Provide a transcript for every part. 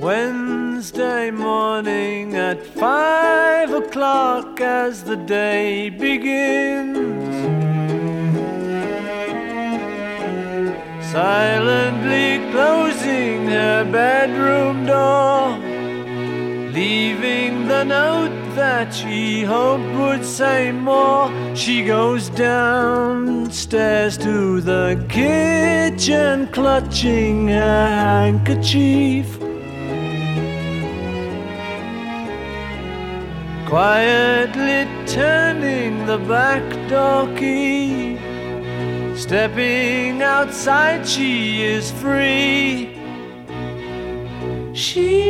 Wednesday morning at five o'clock as the day begins. Silently closing her bedroom door, leaving the note that she hoped would say more. She goes downstairs to the kitchen, clutching her handkerchief. Quietly turning the back door key. Stepping outside, she is free. She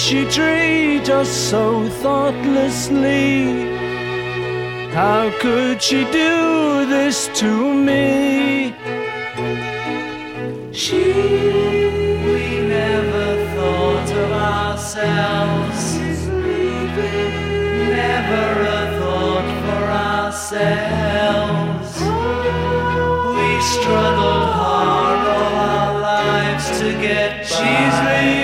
She treat us so thoughtlessly? How could she do this to me? She We never thought of ourselves. Never a thought for ourselves. We struggled hard all our lives to get by. She's leaving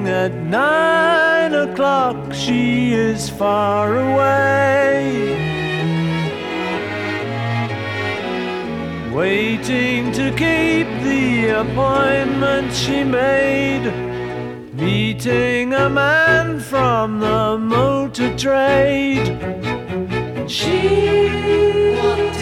at nine o'clock, she is far away. Waiting to keep the appointment she made. Meeting a man from the motor trade. She What